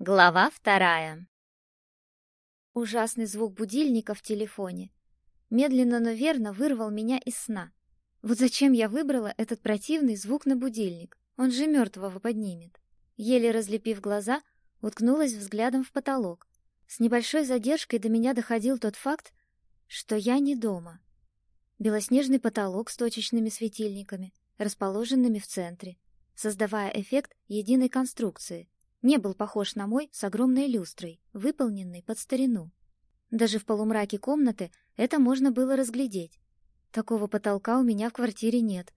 Глава вторая. Ужасный звук будильника в телефоне медленно, но верно вырвал меня из сна. Вот зачем я выбрала этот противный звук на будильник? Он же мертвого поднимет. Еле разлепив глаза, уткнулась взглядом в потолок. С небольшой задержкой до меня доходил тот факт, что я не дома. Белоснежный потолок с точечными светильниками, расположенными в центре, создавая эффект единой конструкции — не был похож на мой с огромной люстрой, выполненной под старину. Даже в полумраке комнаты это можно было разглядеть. Такого потолка у меня в квартире нет.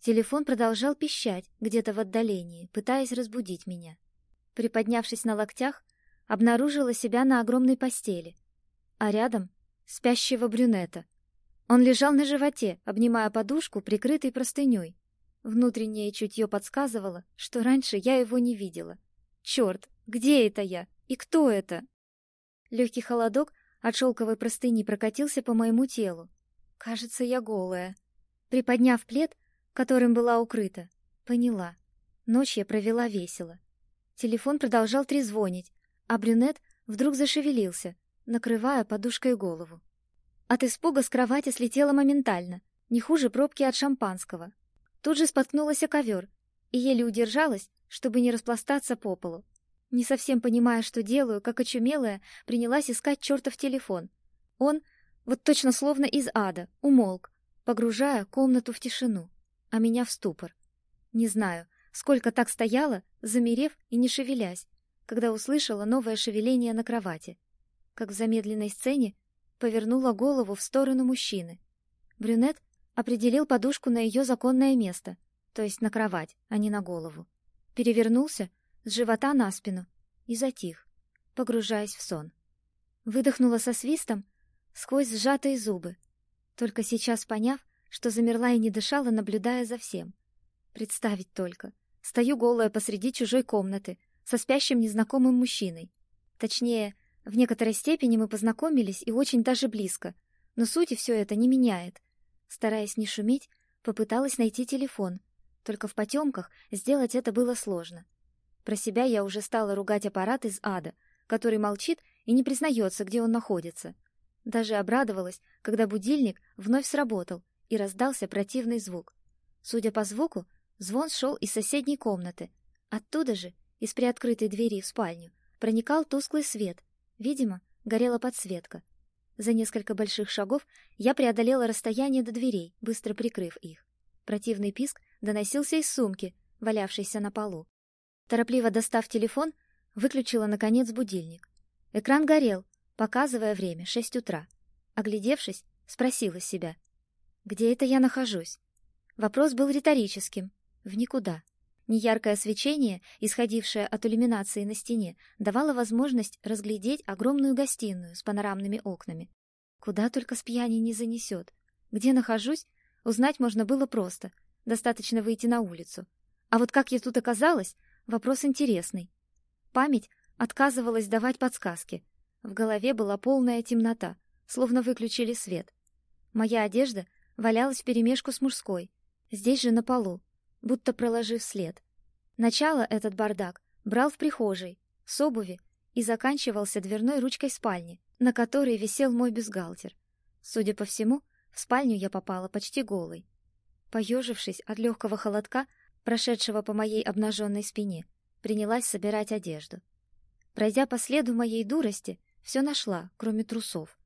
Телефон продолжал пищать где-то в отдалении, пытаясь разбудить меня. Приподнявшись на локтях, обнаружила себя на огромной постели, а рядом спящего брюнета. Он лежал на животе, обнимая подушку, прикрытой простыней. Внутреннее чутье подсказывало, что раньше я его не видела. Черт, где это я? И кто это? Легкий холодок от шелковой простыни прокатился по моему телу. Кажется, я голая. Приподняв плед, которым была укрыта, поняла. Ночь я провела весело. Телефон продолжал трезвонить, а брюнет вдруг зашевелился, накрывая подушкой голову. От испуга с кровати слетела моментально, не хуже пробки от шампанского. Тут же споткнулась о ковер и еле удержалась, чтобы не распластаться по полу. Не совсем понимая, что делаю, как очумелая, принялась искать чертов телефон. Он, вот точно словно из ада, умолк, погружая комнату в тишину, а меня в ступор. Не знаю, сколько так стояла, замерев и не шевелясь, когда услышала новое шевеление на кровати. Как в замедленной сцене повернула голову в сторону мужчины. Брюнет определил подушку на ее законное место, то есть на кровать, а не на голову перевернулся с живота на спину и затих, погружаясь в сон. Выдохнула со свистом сквозь сжатые зубы, только сейчас поняв, что замерла и не дышала, наблюдая за всем. Представить только. Стою голая посреди чужой комнаты, со спящим незнакомым мужчиной. Точнее, в некоторой степени мы познакомились и очень даже близко, но сути все это не меняет. Стараясь не шуметь, попыталась найти телефон — только в потемках сделать это было сложно. Про себя я уже стала ругать аппарат из ада, который молчит и не признается, где он находится. Даже обрадовалась, когда будильник вновь сработал и раздался противный звук. Судя по звуку, звон шел из соседней комнаты. Оттуда же, из приоткрытой двери в спальню, проникал тусклый свет. Видимо, горела подсветка. За несколько больших шагов я преодолела расстояние до дверей, быстро прикрыв их. Противный писк доносился из сумки, валявшейся на полу. Торопливо достав телефон, выключила наконец будильник. Экран горел, показывая время шесть утра. Оглядевшись, спросила себя: где это я нахожусь? Вопрос был риторическим, в никуда. Неяркое свечение, исходившее от иллюминации на стене, давало возможность разглядеть огромную гостиную с панорамными окнами. Куда только с не занесет. Где нахожусь, узнать можно было просто, Достаточно выйти на улицу. А вот как я тут оказалась, вопрос интересный. Память отказывалась давать подсказки. В голове была полная темнота, словно выключили свет. Моя одежда валялась вперемешку с мужской, здесь же на полу, будто проложив след. Начало этот бардак брал в прихожей, с обуви и заканчивался дверной ручкой спальни, на которой висел мой бюстгальтер. Судя по всему, в спальню я попала почти голой. Поежившись от легкого холодка, прошедшего по моей обнаженной спине, принялась собирать одежду. Пройдя по следу моей дурости, все нашла, кроме трусов.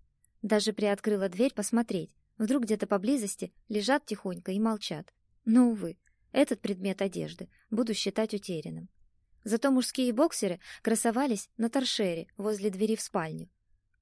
Даже приоткрыла дверь посмотреть, вдруг где-то поблизости лежат тихонько и молчат. Но, увы, этот предмет одежды буду считать утерянным. Зато мужские боксеры красовались на торшере возле двери в спальню.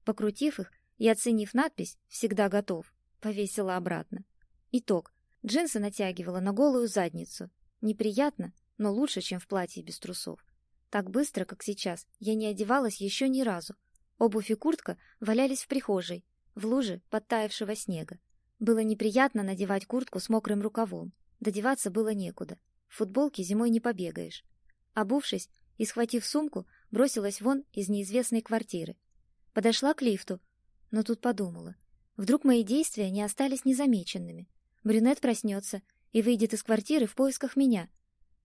Покрутив их и оценив надпись «Всегда готов», повесила обратно. Итог. Джинсы натягивала на голую задницу. Неприятно, но лучше, чем в платье без трусов. Так быстро, как сейчас, я не одевалась еще ни разу. Обувь и куртка валялись в прихожей, в луже подтаявшего снега. Было неприятно надевать куртку с мокрым рукавом. Додеваться было некуда. В футболке зимой не побегаешь. Обувшись и схватив сумку, бросилась вон из неизвестной квартиры. Подошла к лифту, но тут подумала. Вдруг мои действия не остались незамеченными. Брюнет проснется и выйдет из квартиры в поисках меня.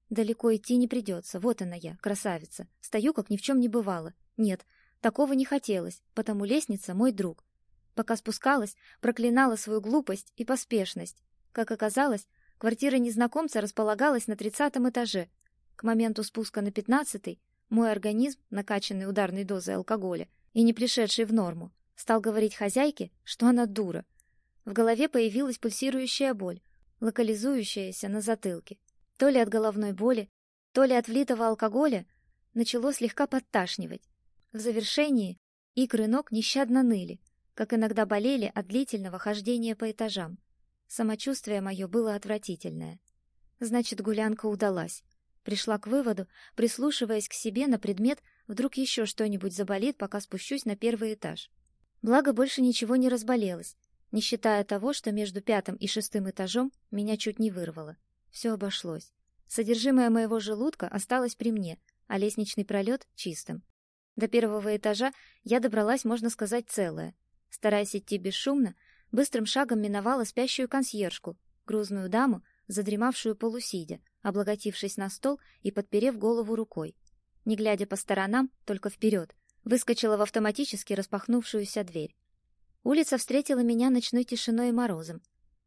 Далеко идти не придется. Вот она я, красавица. Стою, как ни в чем не бывало. Нет, такого не хотелось, потому лестница мой друг. Пока спускалась, проклинала свою глупость и поспешность. Как оказалось, квартира незнакомца располагалась на тридцатом этаже. К моменту спуска на пятнадцатый мой организм, накачанный ударной дозой алкоголя и не пришедший в норму, стал говорить хозяйке, что она дура. В голове появилась пульсирующая боль, локализующаяся на затылке. То ли от головной боли, то ли от влитого алкоголя начало слегка подташнивать. В завершении икры ног нещадно ныли, как иногда болели от длительного хождения по этажам. Самочувствие мое было отвратительное. Значит, гулянка удалась. Пришла к выводу, прислушиваясь к себе на предмет, вдруг еще что-нибудь заболит, пока спущусь на первый этаж. Благо, больше ничего не разболелось, не считая того, что между пятым и шестым этажом меня чуть не вырвало. Все обошлось. Содержимое моего желудка осталось при мне, а лестничный пролет чистым. До первого этажа я добралась, можно сказать, целая. Стараясь идти бесшумно, быстрым шагом миновала спящую консьержку, грузную даму, задремавшую полусидя, облокотившись на стол и подперев голову рукой. Не глядя по сторонам, только вперед, выскочила в автоматически распахнувшуюся дверь. Улица встретила меня ночной тишиной и морозом.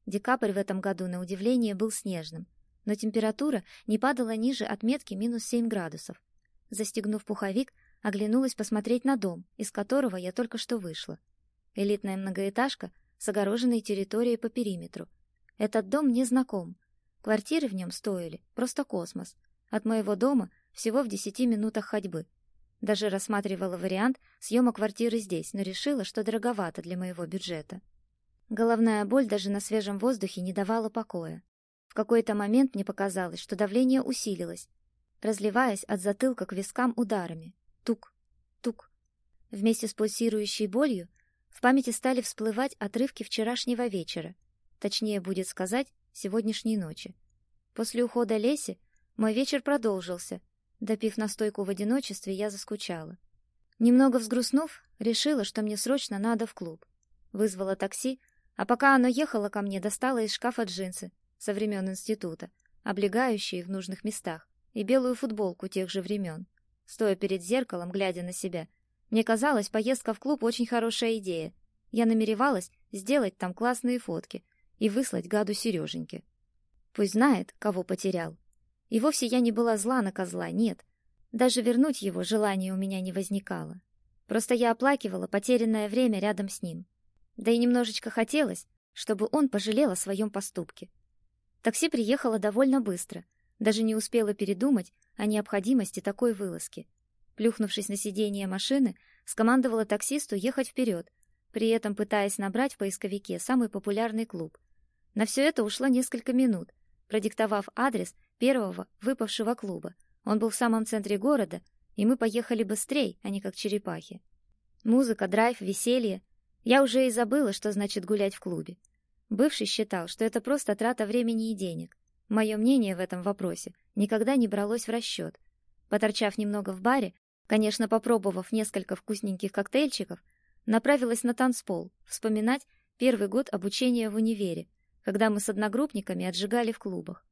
Декабрь в этом году, на удивление, был снежным, но температура не падала ниже отметки минус семь градусов. Застегнув пуховик, оглянулась посмотреть на дом, из которого я только что вышла. Элитная многоэтажка с огороженной территорией по периметру. Этот дом мне знаком, Квартиры в нем стоили просто космос. От моего дома всего в десяти минутах ходьбы. Даже рассматривала вариант съема квартиры здесь, но решила, что дороговато для моего бюджета. Головная боль даже на свежем воздухе не давала покоя. В какой-то момент мне показалось, что давление усилилось, разливаясь от затылка к вискам ударами. Тук, тук. Вместе с пульсирующей болью в памяти стали всплывать отрывки вчерашнего вечера. Точнее будет сказать, сегодняшней ночи. После ухода Леси мой вечер продолжился. Допив настойку в одиночестве, я заскучала. Немного взгрустнув, решила, что мне срочно надо в клуб. Вызвала такси, а пока оно ехало ко мне, достала из шкафа джинсы со времен института, облегающие в нужных местах, и белую футболку тех же времен. Стоя перед зеркалом, глядя на себя, мне казалось, поездка в клуб очень хорошая идея. Я намеревалась сделать там классные фотки, и выслать гаду Сереженьке. Пусть знает, кого потерял. И вовсе я не была зла на козла, нет. Даже вернуть его желания у меня не возникало. Просто я оплакивала потерянное время рядом с ним. Да и немножечко хотелось, чтобы он пожалел о своем поступке. Такси приехало довольно быстро, даже не успела передумать о необходимости такой вылазки. Плюхнувшись на сиденье машины, скомандовала таксисту ехать вперед, при этом пытаясь набрать в поисковике самый популярный клуб, на все это ушло несколько минут, продиктовав адрес первого выпавшего клуба. Он был в самом центре города, и мы поехали быстрее, а не как черепахи. Музыка, драйв, веселье. Я уже и забыла, что значит гулять в клубе. Бывший считал, что это просто трата времени и денег. Мое мнение в этом вопросе никогда не бралось в расчет. Поторчав немного в баре, конечно, попробовав несколько вкусненьких коктейльчиков, направилась на танцпол, вспоминать первый год обучения в универе, когда мы с одногруппниками отжигали в клубах.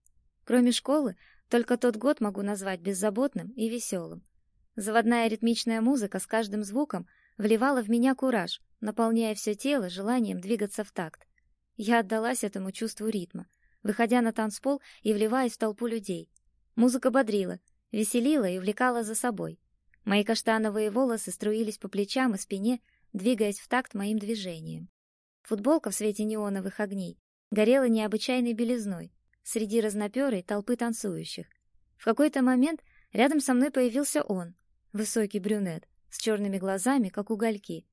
Кроме школы, только тот год могу назвать беззаботным и веселым. Заводная ритмичная музыка с каждым звуком вливала в меня кураж, наполняя все тело желанием двигаться в такт. Я отдалась этому чувству ритма, выходя на танцпол и вливаясь в толпу людей. Музыка бодрила, веселила и увлекала за собой. Мои каштановые волосы струились по плечам и спине, двигаясь в такт моим движениям. Футболка в свете неоновых огней горела необычайной белизной среди разноперой толпы танцующих. В какой-то момент рядом со мной появился он, высокий брюнет, с черными глазами, как угольки.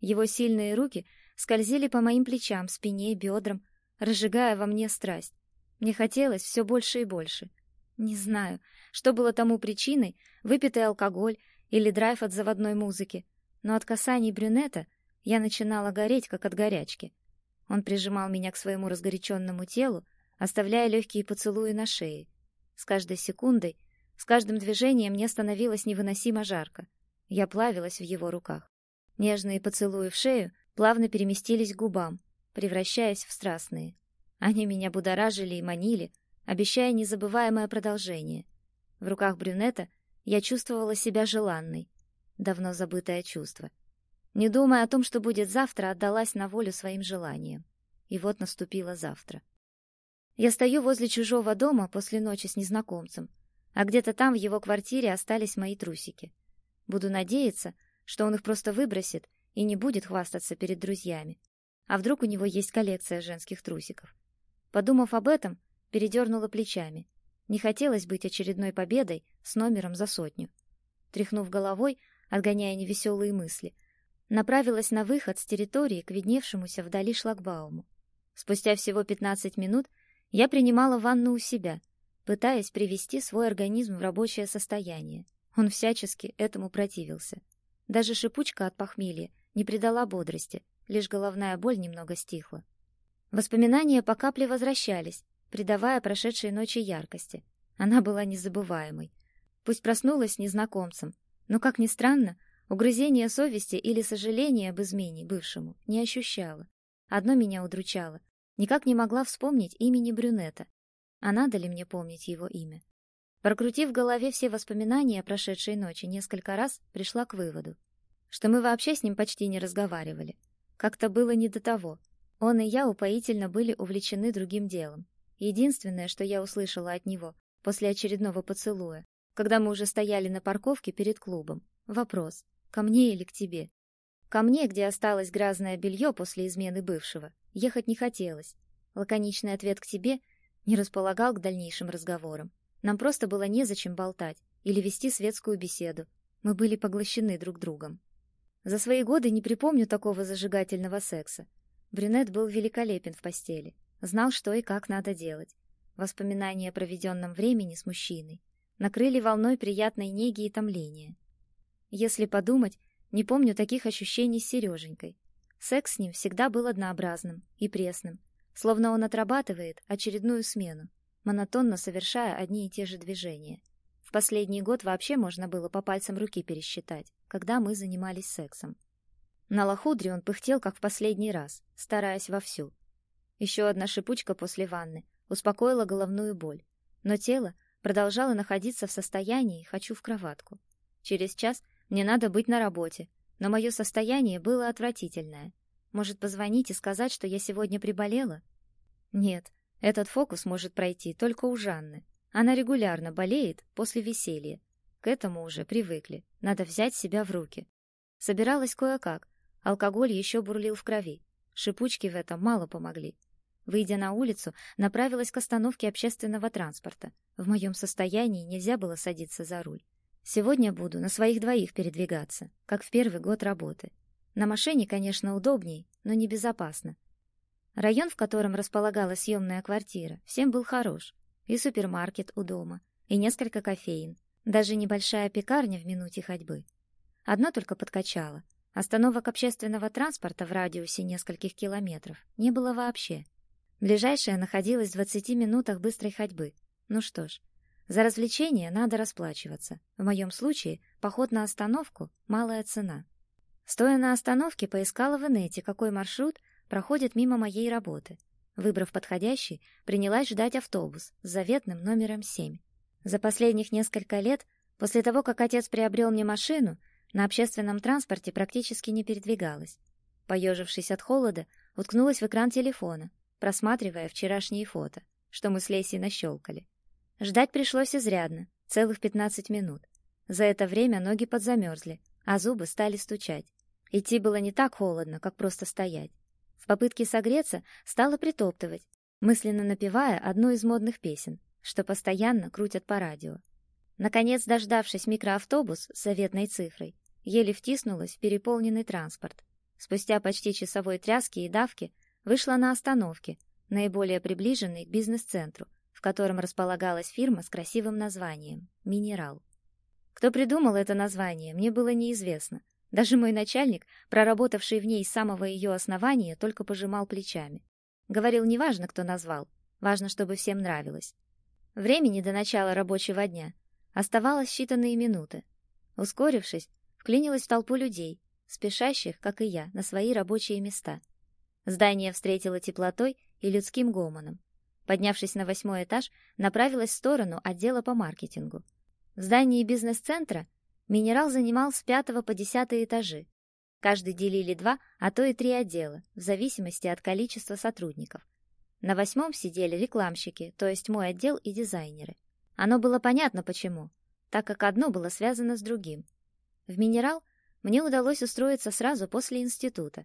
Его сильные руки скользили по моим плечам, спине, бедрам, разжигая во мне страсть. Мне хотелось все больше и больше. Не знаю, что было тому причиной, выпитый алкоголь или драйв от заводной музыки, но от касаний брюнета я начинала гореть, как от горячки. Он прижимал меня к своему разгоряченному телу, оставляя легкие поцелуи на шее. С каждой секундой, с каждым движением мне становилось невыносимо жарко. Я плавилась в его руках. Нежные поцелуи в шею плавно переместились к губам, превращаясь в страстные. Они меня будоражили и манили, обещая незабываемое продолжение. В руках брюнета я чувствовала себя желанной. Давно забытое чувство. Не думая о том, что будет завтра, отдалась на волю своим желаниям. И вот наступило завтра. Я стою возле чужого дома после ночи с незнакомцем, а где-то там в его квартире остались мои трусики. Буду надеяться, что он их просто выбросит и не будет хвастаться перед друзьями. А вдруг у него есть коллекция женских трусиков? Подумав об этом, передернула плечами. Не хотелось быть очередной победой с номером за сотню. Тряхнув головой, отгоняя невеселые мысли, направилась на выход с территории к видневшемуся вдали шлагбауму. Спустя всего 15 минут я принимала ванну у себя, пытаясь привести свой организм в рабочее состояние. Он всячески этому противился. Даже шипучка от похмелья не придала бодрости, лишь головная боль немного стихла. Воспоминания по капле возвращались, придавая прошедшей ночи яркости. Она была незабываемой. Пусть проснулась незнакомцем, но, как ни странно, угрызения совести или сожаления об измене бывшему не ощущала. Одно меня удручало. Никак не могла вспомнить имени брюнета. А надо ли мне помнить его имя? Прокрутив в голове все воспоминания о прошедшей ночи несколько раз, пришла к выводу, что мы вообще с ним почти не разговаривали. Как-то было не до того. Он и я упоительно были увлечены другим делом. Единственное, что я услышала от него после очередного поцелуя, когда мы уже стояли на парковке перед клубом, вопрос: ко мне или к тебе? Ко мне, где осталось грязное белье после измены бывшего, ехать не хотелось. Лаконичный ответ к тебе не располагал к дальнейшим разговорам. Нам просто было незачем болтать или вести светскую беседу. Мы были поглощены друг другом. За свои годы не припомню такого зажигательного секса. Брюнет был великолепен в постели, знал, что и как надо делать. Воспоминания о проведенном времени с мужчиной накрыли волной приятной неги и томления. Если подумать, не помню таких ощущений с Сереженькой. Секс с ним всегда был однообразным и пресным, словно он отрабатывает очередную смену, монотонно совершая одни и те же движения. В последний год вообще можно было по пальцам руки пересчитать, когда мы занимались сексом. На лохудре он пыхтел, как в последний раз, стараясь вовсю. Еще одна шипучка после ванны успокоила головную боль, но тело продолжало находиться в состоянии «хочу в кроватку». Через час мне надо быть на работе, но мое состояние было отвратительное. Может, позвонить и сказать, что я сегодня приболела? Нет, этот фокус может пройти только у Жанны. Она регулярно болеет после веселья. К этому уже привыкли. Надо взять себя в руки. Собиралась кое-как. Алкоголь еще бурлил в крови. Шипучки в этом мало помогли. Выйдя на улицу, направилась к остановке общественного транспорта. В моем состоянии нельзя было садиться за руль. Сегодня буду на своих двоих передвигаться, как в первый год работы. На машине, конечно, удобней, но небезопасно. Район, в котором располагалась съемная квартира, всем был хорош. И супермаркет у дома, и несколько кофеин, даже небольшая пекарня в минуте ходьбы. Одно только подкачало. Остановок общественного транспорта в радиусе нескольких километров не было вообще. Ближайшая находилась в 20 минутах быстрой ходьбы. Ну что ж, за развлечение надо расплачиваться. В моем случае поход на остановку — малая цена. Стоя на остановке, поискала в инете, какой маршрут проходит мимо моей работы. Выбрав подходящий, принялась ждать автобус с заветным номером 7. За последних несколько лет, после того, как отец приобрел мне машину, на общественном транспорте практически не передвигалась. Поежившись от холода, уткнулась в экран телефона, просматривая вчерашние фото, что мы с Лесей нащелкали. Ждать пришлось изрядно, целых 15 минут. За это время ноги подзамерзли, а зубы стали стучать. Идти было не так холодно, как просто стоять. В попытке согреться стала притоптывать, мысленно напевая одну из модных песен, что постоянно крутят по радио. Наконец, дождавшись микроавтобус с заветной цифрой, еле втиснулась в переполненный транспорт. Спустя почти часовой тряски и давки вышла на остановке, наиболее приближенной к бизнес-центру, котором располагалась фирма с красивым названием «Минерал». Кто придумал это название, мне было неизвестно, даже мой начальник, проработавший в ней с самого ее основания, только пожимал плечами. Говорил, неважно, кто назвал, важно, чтобы всем нравилось. Времени до начала рабочего дня оставалось считанные минуты. Ускорившись, вклинилась в толпу людей, спешащих, как и я, на свои рабочие места. Здание встретило теплотой и людским гомоном. Поднявшись на восьмой этаж, направилась в сторону отдела по маркетингу. В здании бизнес-центра минерал занимал с пятого по десятый этажи. Каждый делили два, а то и три отдела, в зависимости от количества сотрудников. На восьмом сидели рекламщики, то есть мой отдел и дизайнеры. Оно было понятно почему, так как одно было связано с другим. В минерал мне удалось устроиться сразу после института.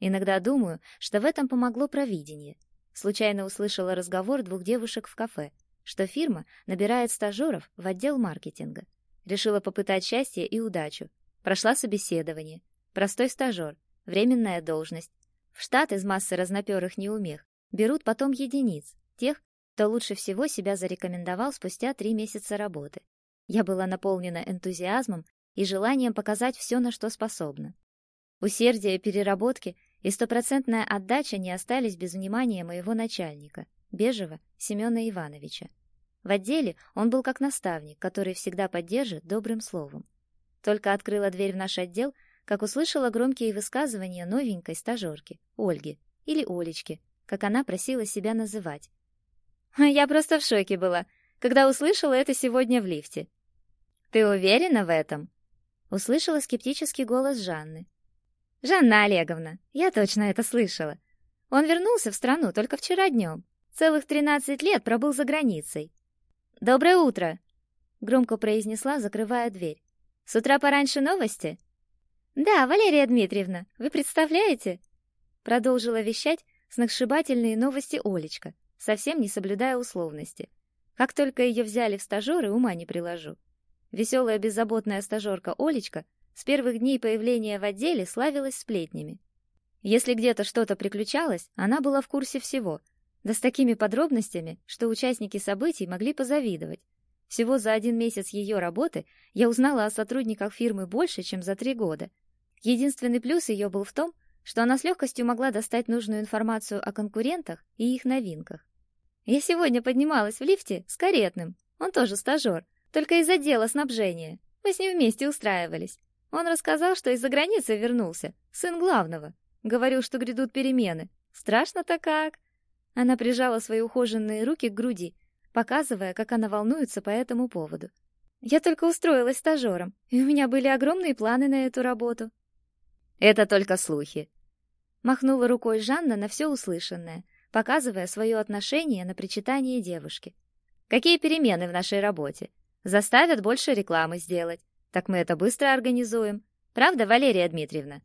Иногда думаю, что в этом помогло провидение. Случайно услышала разговор двух девушек в кафе — что фирма набирает стажеров в отдел маркетинга. Решила попытать счастье и удачу. Прошла собеседование. Простой стажер, временная должность. В штат из массы разноперых неумех берут потом единиц, тех, кто лучше всего себя зарекомендовал спустя три месяца работы. Я была наполнена энтузиазмом и желанием показать все, на что способна. Усердие переработки и стопроцентная отдача не остались без внимания моего начальника, Бежева Семена Ивановича. В отделе он был как наставник, который всегда поддержит добрым словом. Только открыла дверь в наш отдел, как услышала громкие высказывания новенькой стажерки, Ольги, или Олечки, как она просила себя называть. Я просто в шоке была, когда услышала это сегодня в лифте. «Ты уверена в этом?» Услышала скептический голос Жанны. «Жанна Олеговна, я точно это слышала. Он вернулся в страну только вчера днем. Целых тринадцать лет пробыл за границей. «Доброе утро!» — громко произнесла, закрывая дверь. «С утра пораньше новости?» «Да, Валерия Дмитриевна, вы представляете?» Продолжила вещать сногсшибательные новости Олечка, совсем не соблюдая условности. Как только ее взяли в стажеры, ума не приложу. Веселая беззаботная стажерка Олечка с первых дней появления в отделе славилась сплетнями. Если где-то что-то приключалось, она была в курсе всего — да с такими подробностями, что участники событий могли позавидовать. Всего за один месяц ее работы я узнала о сотрудниках фирмы больше, чем за три года. Единственный плюс ее был в том, что она с легкостью могла достать нужную информацию о конкурентах и их новинках. Я сегодня поднималась в лифте с каретным, он тоже стажер, только из отдела снабжения. Мы с ним вместе устраивались. Он рассказал, что из-за границы вернулся, сын главного. Говорил, что грядут перемены. Страшно-то как. Она прижала свои ухоженные руки к груди, показывая, как она волнуется по этому поводу. Я только устроилась стажером, и у меня были огромные планы на эту работу. Это только слухи. Махнула рукой Жанна на все услышанное, показывая свое отношение на причитание девушки. Какие перемены в нашей работе? Заставят больше рекламы сделать. Так мы это быстро организуем. Правда, Валерия Дмитриевна?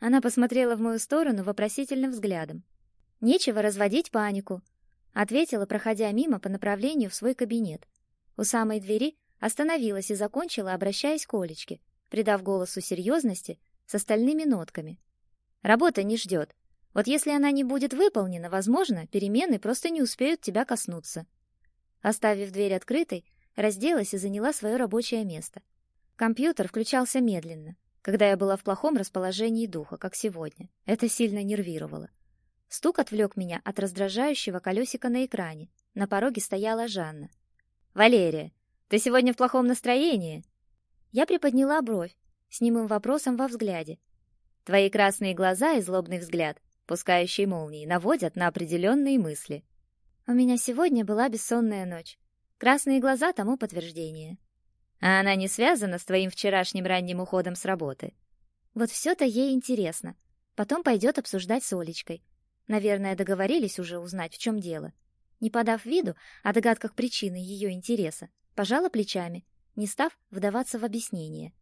Она посмотрела в мою сторону вопросительным взглядом. Нечего разводить панику, ответила, проходя мимо по направлению в свой кабинет. У самой двери остановилась и закончила, обращаясь к Олечке, придав голосу серьезности с остальными нотками. Работа не ждет. Вот если она не будет выполнена, возможно, перемены просто не успеют тебя коснуться. Оставив дверь открытой, разделась и заняла свое рабочее место. Компьютер включался медленно, когда я была в плохом расположении духа, как сегодня. Это сильно нервировало. Стук отвлек меня от раздражающего колесика на экране. На пороге стояла Жанна. «Валерия, ты сегодня в плохом настроении?» Я приподняла бровь с немым вопросом во взгляде. Твои красные глаза и злобный взгляд, пускающий молнии, наводят на определенные мысли. У меня сегодня была бессонная ночь. Красные глаза тому подтверждение. А она не связана с твоим вчерашним ранним уходом с работы. Вот все-то ей интересно. Потом пойдет обсуждать с Олечкой. Наверное, договорились уже узнать, в чем дело. Не подав виду о догадках причины ее интереса, пожала плечами, не став вдаваться в объяснение.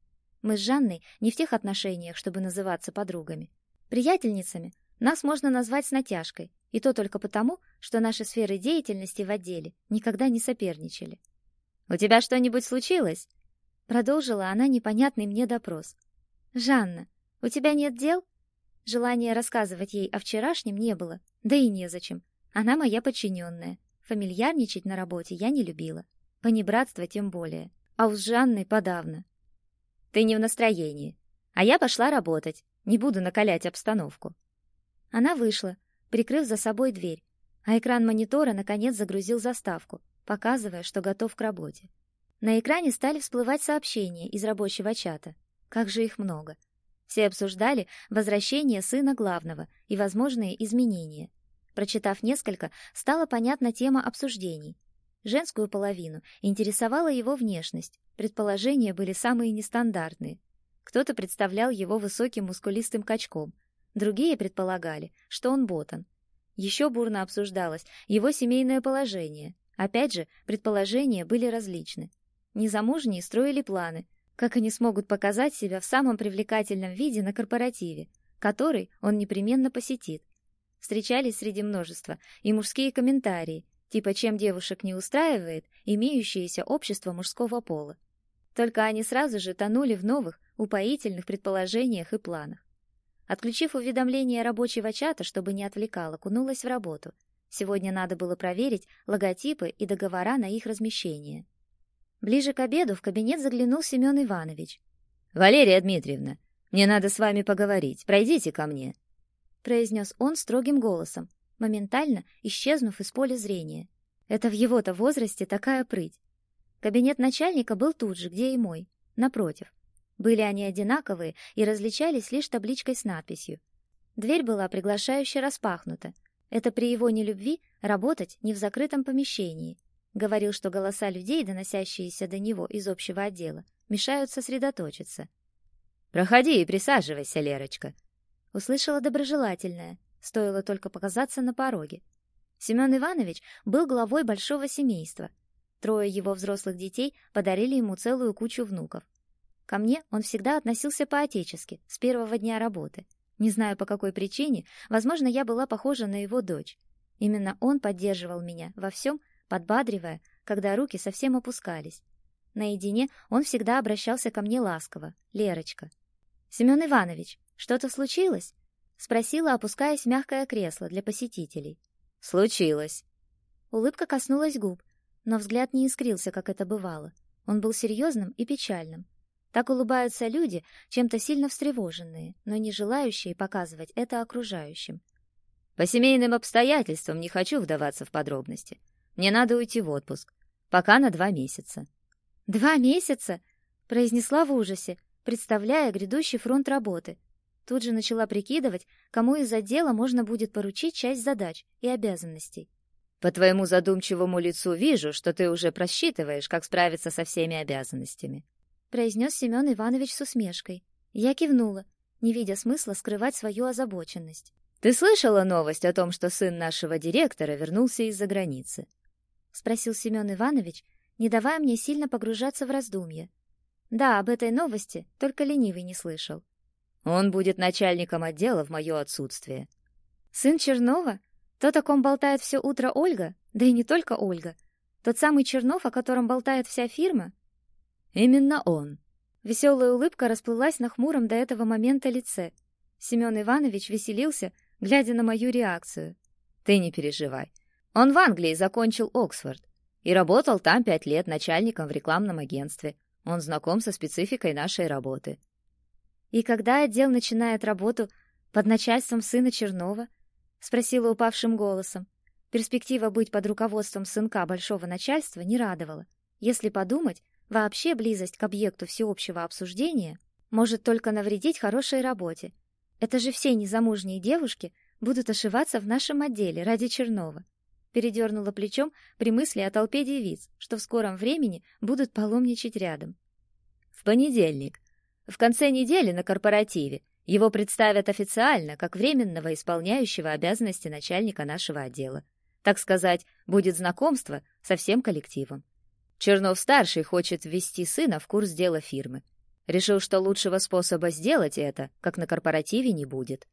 Мы с Жанной не в тех отношениях, чтобы называться подругами. Приятельницами нас можно назвать с натяжкой, и то только потому, что наши сферы деятельности в отделе никогда не соперничали. «У тебя что-нибудь случилось?» Продолжила она непонятный мне допрос. «Жанна, у тебя нет дел?» Желания рассказывать ей о вчерашнем не было, да и незачем. Она моя подчиненная. Фамильярничать на работе я не любила. Понебратство тем более. А у Жанны подавно. Ты не в настроении. А я пошла работать. Не буду накалять обстановку. Она вышла, прикрыв за собой дверь, а экран монитора наконец загрузил заставку, показывая, что готов к работе. На экране стали всплывать сообщения из рабочего чата. Как же их много. Все обсуждали возвращение сына главного и возможные изменения. Прочитав несколько, стала понятна тема обсуждений. Женскую половину интересовала его внешность, Предположения были самые нестандартные. Кто-то представлял его высоким мускулистым качком, другие предполагали, что он ботан. Еще бурно обсуждалось его семейное положение. Опять же, предположения были различны. Незамужние строили планы, как они смогут показать себя в самом привлекательном виде на корпоративе, который он непременно посетит. Встречались среди множества и мужские комментарии, типа чем девушек не устраивает имеющееся общество мужского пола. Только они сразу же тонули в новых, упоительных предположениях и планах. Отключив уведомление рабочего чата, чтобы не отвлекало, кунулась в работу. Сегодня надо было проверить логотипы и договора на их размещение. Ближе к обеду в кабинет заглянул Семен Иванович. «Валерия Дмитриевна, мне надо с вами поговорить. Пройдите ко мне», — произнес он строгим голосом, моментально исчезнув из поля зрения. Это в его-то возрасте такая прыть. Кабинет начальника был тут же, где и мой, напротив. Были они одинаковые и различались лишь табличкой с надписью. Дверь была приглашающе распахнута. Это при его нелюбви работать не в закрытом помещении. Говорил, что голоса людей, доносящиеся до него из общего отдела, мешают сосредоточиться. «Проходи и присаживайся, Лерочка», — услышала доброжелательная, стоило только показаться на пороге. Семен Иванович был главой большого семейства, Трое его взрослых детей подарили ему целую кучу внуков. Ко мне он всегда относился по-отечески, с первого дня работы. Не знаю по какой причине, возможно, я была похожа на его дочь. Именно он поддерживал меня во всем, подбадривая, когда руки совсем опускались. Наедине он всегда обращался ко мне ласково. «Лерочка». «Семен Иванович, что-то случилось?» Спросила, опускаясь в мягкое кресло для посетителей. «Случилось». Улыбка коснулась губ, но взгляд не искрился, как это бывало. Он был серьезным и печальным. Так улыбаются люди, чем-то сильно встревоженные, но не желающие показывать это окружающим. По семейным обстоятельствам не хочу вдаваться в подробности. Мне надо уйти в отпуск. Пока на два месяца. Два месяца? произнесла в ужасе, представляя грядущий фронт работы. Тут же начала прикидывать, кому из отдела можно будет поручить часть задач и обязанностей. По твоему задумчивому лицу вижу, что ты уже просчитываешь, как справиться со всеми обязанностями, произнес Семен Иванович с усмешкой. Я кивнула, не видя смысла скрывать свою озабоченность. Ты слышала новость о том, что сын нашего директора вернулся из-за границы? спросил Семен Иванович, не давая мне сильно погружаться в раздумья. Да, об этой новости только ленивый не слышал. Он будет начальником отдела в мое отсутствие. Сын Чернова? То, о ком болтает все утро Ольга, да и не только Ольга. Тот самый Чернов, о котором болтает вся фирма? Именно он. Веселая улыбка расплылась на хмуром до этого момента лице. Семен Иванович веселился, глядя на мою реакцию. Ты не переживай. Он в Англии закончил Оксфорд и работал там пять лет начальником в рекламном агентстве. Он знаком со спецификой нашей работы. И когда отдел начинает работу под начальством сына Чернова, спросила упавшим голосом. Перспектива быть под руководством сынка большого начальства не радовала. Если подумать, вообще близость к объекту всеобщего обсуждения может только навредить хорошей работе. Это же все незамужние девушки будут ошиваться в нашем отделе ради Чернова. Передернула плечом при мысли о толпе девиц, что в скором времени будут паломничать рядом. В понедельник, в конце недели на корпоративе, его представят официально как временного исполняющего обязанности начальника нашего отдела. Так сказать, будет знакомство со всем коллективом. Чернов-старший хочет ввести сына в курс дела фирмы. Решил, что лучшего способа сделать это, как на корпоративе, не будет.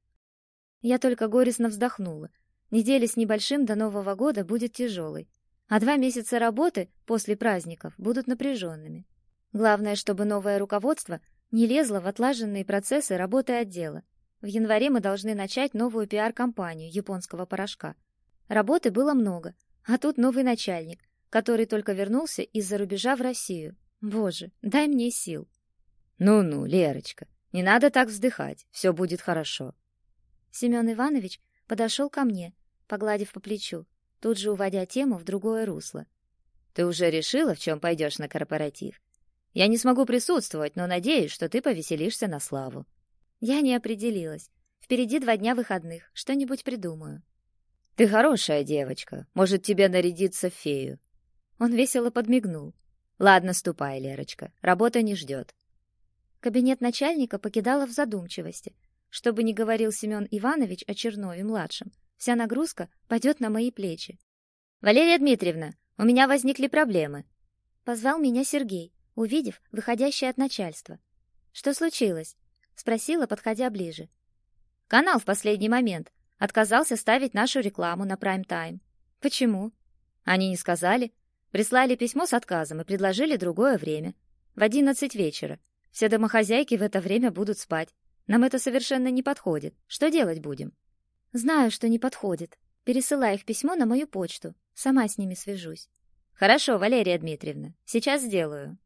Я только горестно вздохнула. Неделя с небольшим до Нового года будет тяжелой, а два месяца работы после праздников будут напряженными. Главное, чтобы новое руководство не лезла в отлаженные процессы работы отдела. В январе мы должны начать новую пиар-кампанию японского порошка. Работы было много, а тут новый начальник, который только вернулся из-за рубежа в Россию. Боже, дай мне сил. Ну-ну, Лерочка, не надо так вздыхать, все будет хорошо. Семен Иванович подошел ко мне, погладив по плечу, тут же уводя тему в другое русло. Ты уже решила, в чем пойдешь на корпоратив? Я не смогу присутствовать, но надеюсь, что ты повеселишься на славу. Я не определилась. Впереди два дня выходных, что-нибудь придумаю. Ты хорошая девочка, может, тебе нарядиться в фею. Он весело подмигнул. Ладно, ступай, Лерочка, работа не ждет. Кабинет начальника покидала в задумчивости. Что бы ни говорил Семен Иванович о Чернове-младшем, вся нагрузка пойдет на мои плечи. «Валерия Дмитриевна, у меня возникли проблемы», — позвал меня Сергей, увидев выходящее от начальства. «Что случилось?» — спросила, подходя ближе. «Канал в последний момент отказался ставить нашу рекламу на прайм-тайм». «Почему?» «Они не сказали. Прислали письмо с отказом и предложили другое время. В одиннадцать вечера. Все домохозяйки в это время будут спать. Нам это совершенно не подходит. Что делать будем?» «Знаю, что не подходит. Пересылай их письмо на мою почту. Сама с ними свяжусь». «Хорошо, Валерия Дмитриевна. Сейчас сделаю».